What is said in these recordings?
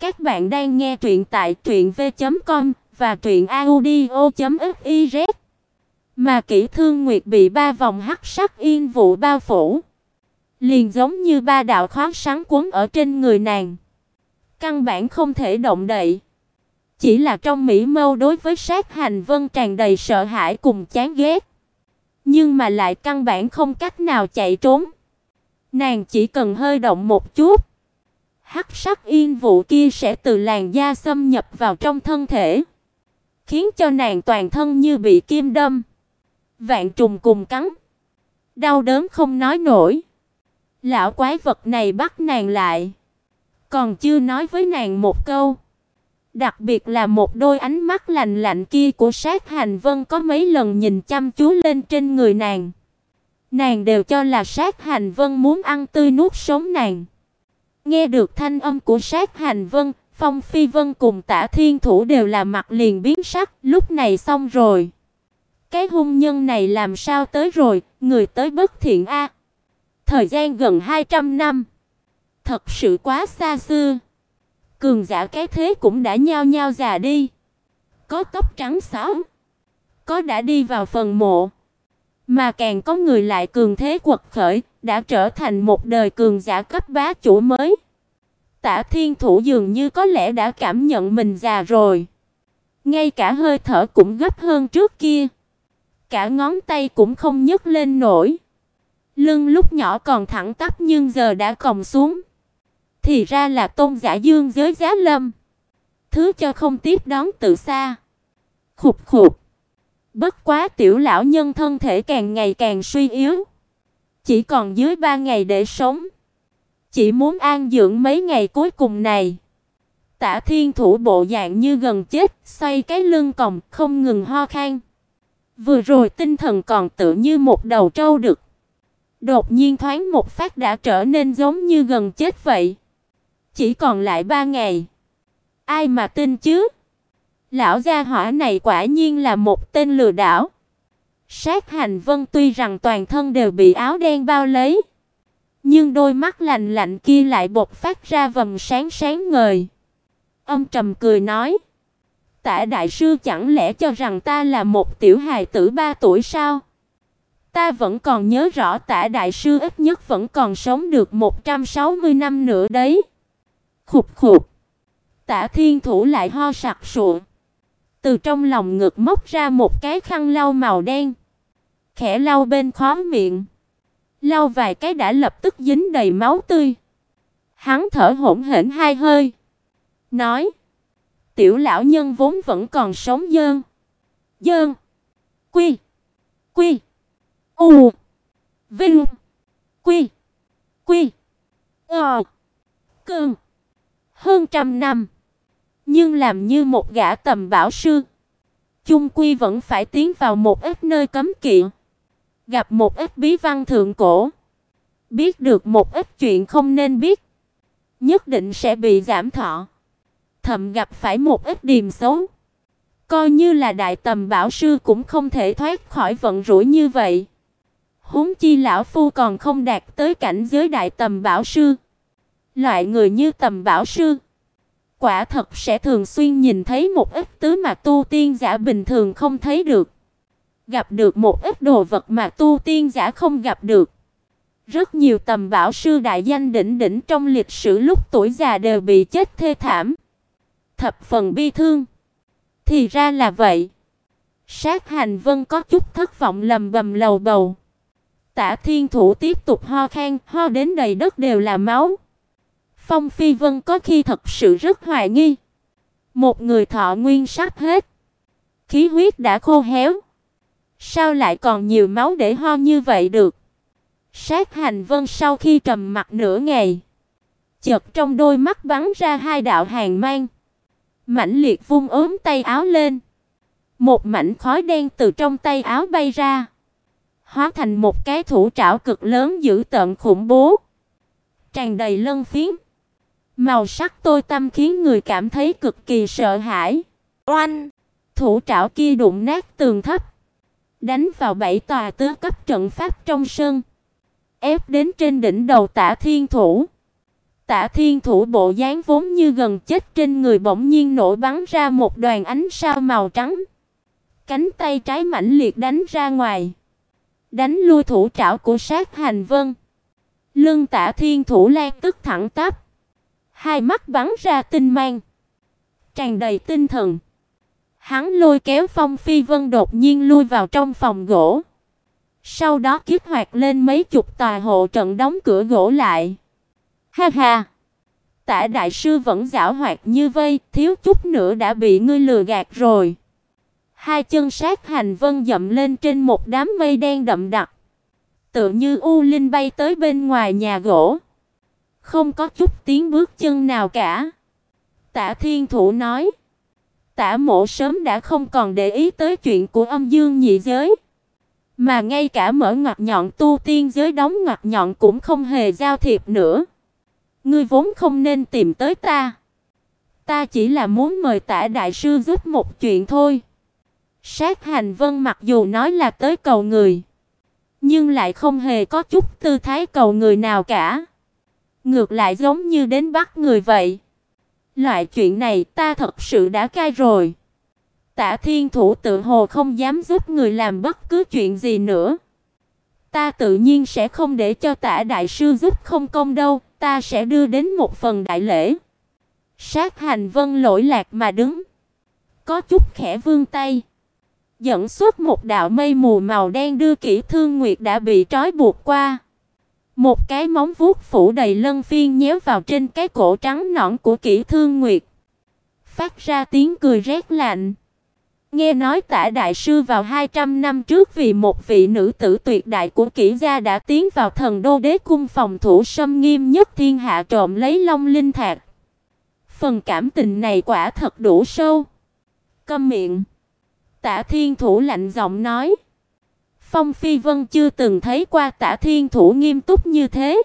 Các bạn đang nghe truyện tại truyệnv.com và truyệnaudio.fiz. Mà Kỷ Thương Nguyệt bị ba vòng hắc sắc yên vụ bao phủ, liền giống như ba đạo khoáng sáng cuốn ở trên người nàng. Căn bản không thể động đậy. Chỉ là trong mỹ mâu đối với sát hành vân tràn đầy sợ hãi cùng chán ghét. Nhưng mà lại căn bản không cách nào chạy trốn. Nàng chỉ cần hơi động một chút, hắc sắc yên vụ kia sẽ từ làn da xâm nhập vào trong thân thể, khiến cho nàng toàn thân như bị kim đâm, vạn trùng cùng cắn, đau đớn không nói nổi. Lão quái vật này bắt nàng lại, còn chưa nói với nàng một câu. Đặc biệt là một đôi ánh mắt lạnh lạnh kia của Sát Hành Vân có mấy lần nhìn chăm chú lên trên người nàng. Nàng đều cho là Sát Hành Vân muốn ăn tươi nuốt sống nàng. Nghe được thanh âm của Sát Hành Vân, Phong Phi Vân cùng Tả Thiên Thủ đều là mặt liền biến sắc, lúc này xong rồi. Cái hung nhân này làm sao tới rồi, người tới bất thiện a. Thời gian gần 200 năm, thật sự quá xa xưa. Cường giả cái thế cũng đã nhao nhao già đi. Có tóc trắng xóa, có đã đi vào phần mộ, mà càng có người lại cường thế quật khởi, đã trở thành một đời cường giả cấp bá chủ mới. Tả Thiên Thủ dường như có lẽ đã cảm nhận mình già rồi. Ngay cả hơi thở cũng gấp hơn trước kia. Cả ngón tay cũng không nhấc lên nổi. Lưng lúc nhỏ còn thẳng tắp nhưng giờ đã còng xuống. Thì ra là tôn giả dương giới giá lâm. Thứ cho không tiếp đón từ xa. Khục khục. Bất quá tiểu lão nhân thân thể càng ngày càng suy yếu. Chỉ còn dưới ba ngày để sống. Chỉ muốn an dưỡng mấy ngày cuối cùng này. Tả Thiên Thủ bộ dạng như gần chết, xoay cái lưng còng, không ngừng ho khan. Vừa rồi tinh thần còn tự như một đầu trâu đực. Đột nhiên thoáng một phát đã trở nên giống như gần chết vậy. Chỉ còn lại ba ngày. Ai mà tin chứ? Lão gia hỏa này quả nhiên là một tên lừa đảo. Sát Hành Vân tuy rằng toàn thân đều bị áo đen bao lấy, nhưng đôi mắt lạnh lạnh kia lại bộc phát ra vầng sáng sáng ngời. Âm trầm cười nói: "Tả đại sư chẳng lẽ cho rằng ta là một tiểu hài tử ba tuổi sao? Ta vẫn còn nhớ rõ Tả đại sư ít nhất vẫn còn sống được 160 năm nữa đấy." Khục khục. Tả Thiên Thủ lại ho sặc sụa. Từ trong lòng ngực móc ra một cái khăn lau màu đen, khẽ lau bên khóe miệng. Lau vài cái đã lập tức dính đầy máu tươi. Hắn thở hổn hển hai hơi, nói: "Tiểu lão nhân vốn vẫn còn sống dơn. Dơn. Quy. Quy. U. Vinh. Quy. Quy. Ờ. Cơn. Hơn trăm năm." nhưng làm như một gã tầm bảo sư, chung quy vẫn phải tiến vào một ít nơi cấm kỵ, gặp một ít bí văn thượng cổ, biết được một ít chuyện không nên biết, nhất định sẽ bị giảm thọ, thậm gặp phải một ít điềm xấu. Coi như là đại tầm bảo sư cũng không thể thoát khỏi vận rủi như vậy. Huống chi lão phu còn không đạt tới cảnh giới đại tầm bảo sư. Loại người như tầm bảo sư quả thật sẽ thường xuyên nhìn thấy một ít tứ mà tu tiên giả bình thường không thấy được. Gặp được một ít đồ vật mà tu tiên giả không gặp được. Rất nhiều tầm bảo sư đại danh đỉnh đỉnh trong lịch sử lúc tuổi già đều bị chết thê thảm. Thập phần bi thương. Thì ra là vậy. Sát Hành Vân có chút thất vọng lầm bầm lầu bầu. Tả Thiên Thủ tiếp tục ho khan, ho đến đầy đất đều là máu. Phong Phi Vân có khi thật sự rất hoài nghi. Một người thọ nguyên sắp hết, khí huyết đã khô héo, sao lại còn nhiều máu để ho như vậy được? Sát Hành Vân sau khi trầm mặc nửa ngày, chợt trong đôi mắt bắn ra hai đạo hàn mang, mãnh liệt vung ốm tay áo lên. Một mảnh khói đen từ trong tay áo bay ra, hóa thành một cái thủ trảo cực lớn dữ tợn khủng bố, tràn đầy lân phiến. Màu sắc tôi tăm khiến người cảm thấy cực kỳ sợ hãi. Oanh! Thủ trảo kia đụng nát tường thấp, đánh vào bảy tòa tứ cấp trận pháp trong sân, ép đến trên đỉnh đầu Tả Thiên Thủ. Tả Thiên Thủ bộ dáng vốn như gần chết trên người bỗng nhiên nổi bắn ra một đoàn ánh sao màu trắng. Cánh tay trái mãnh liệt đánh ra ngoài, đánh lui thủ trảo của Sát Hành Vân. Lưng Tả Thiên Thủ lan tức thẳng tắp, hai mắt bắn ra tinh mang, tràn đầy tinh thần. Hắn lôi kéo Phong Phi Vân đột nhiên lui vào trong phòng gỗ. Sau đó kích hoạt lên mấy chục tòa hộ trận đóng cửa gỗ lại. Ha ha. Tả đại sư vẫn giảo hoạt như vây, thiếu chút nữa đã bị ngươi lừa gạt rồi. Hai chân sát hành vân dậm lên trên một đám mây đen đậm đặc. Tựa như u linh bay tới bên ngoài nhà gỗ. Không có chút tiếng bước chân nào cả. Tả thiên thủ nói. Tả mộ sớm đã không còn để ý tới chuyện của âm dương nhị giới. Mà ngay cả mở ngoặt nhọn tu tiên giới đóng ngoặt nhọn cũng không hề giao thiệp nữa. Ngươi vốn không nên tìm tới ta. Ta chỉ là muốn mời tả đại sư giúp một chuyện thôi. Sát hành vân mặc dù nói là tới cầu người. Nhưng lại không hề có chút tư thái cầu người nào cả. Ngược lại giống như đến bắt người vậy. Loại chuyện này ta thật sự đã cai rồi. Tả Thiên Thủ tự hồ không dám giúp người làm bất cứ chuyện gì nữa. Ta tự nhiên sẽ không để cho Tả đại sư giúp không công đâu, ta sẽ đưa đến một phần đại lễ. Sát Hành Vân lỗi lạc mà đứng, có chút khẽ vươn tay, dẫn xuất một đạo mây mù màu đen đưa Kỷ Thương Nguyệt đã bị trói buộc qua. Một cái móng vuốt phủ đầy lân phiên nhéo vào trên cái cổ trắng nõn của Kỷ Thương Nguyệt, phát ra tiếng cười rét lạnh. Nghe nói Tả đại sư vào 200 năm trước vì một vị nữ tử tuyệt đại của Kỷ gia đã tiến vào Thần Đô Đế cung phòng thủ sâm nghiêm nhất thiên hạ trộm lấy Long Linh Thạch. Phần cảm tình này quả thật đủ sâu. Câm miệng. Tả Thiên Thủ lạnh giọng nói. Phong Phi Vân chưa từng thấy qua Tả Thiên Thủ nghiêm túc như thế,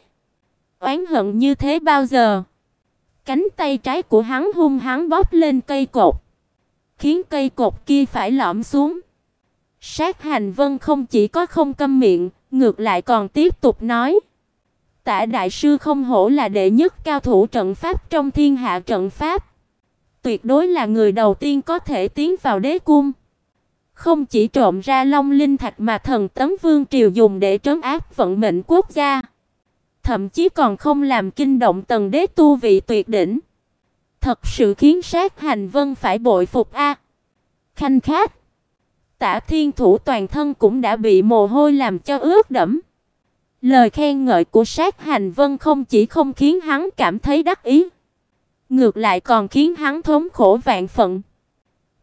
oán hận như thế bao giờ. Cánh tay trái của hắn hung hăng bóp lên cây cột khiến cây cột kia phải lõm xuống. Sát Hành Vân không chỉ có không câm miệng, ngược lại còn tiếp tục nói: Tả đại sư không hổ là đệ nhất cao thủ trận pháp trong thiên hạ trận pháp, tuyệt đối là người đầu tiên có thể tiến vào đế cung. Không chỉ trộm ra Long Linh Thạch mà thần tấm vương triều dùng để trấn áp vận mệnh quốc gia, thậm chí còn không làm kinh động tầng đế tu vị tuyệt đỉnh. Thật sự khiến sát hành vân phải bội phục a. Khanh khát. Tả Thiên Thủ toàn thân cũng đã bị mồ hôi làm cho ướt đẫm. Lời khen ngợi của sát hành vân không chỉ không khiến hắn cảm thấy đắc ý, ngược lại còn khiến hắn thống khổ vạn phận.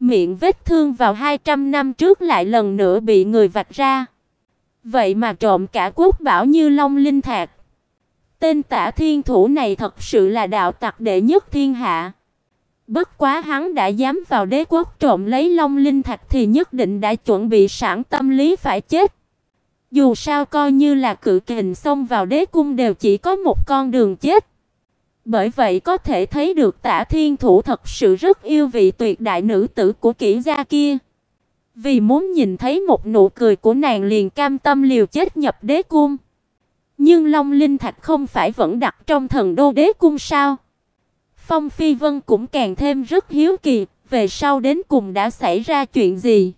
Miệng vết thương vào 200 năm trước lại lần nữa bị người vạch ra. Vậy mà trộm cả quốc bảo như Long Linh Thạch. Tên Tả Thiên Thủ này thật sự là đạo tặc đệ nhất thiên hạ. Bất quá hắn đã dám vào đế quốc trộm lấy Long Linh Thạch thì nhất định đã chuẩn bị sẵn tâm lý phải chết. Dù sao coi như là cự kình xông vào đế cung đều chỉ có một con đường chết. Bởi vậy có thể thấy được Tả Thiên Thủ thật sự rất yêu vị tuyệt đại nữ tử của kỹ gia kia. Vì muốn nhìn thấy một nụ cười của nàng liền cam tâm liều chết nhập đế cung. Nhưng Long Linh Thạch không phải vẫn đặt trong thần đô đế cung sao? Phong Phi Vân cũng càng thêm rất hiếu kỳ, về sau đến cùng đã xảy ra chuyện gì?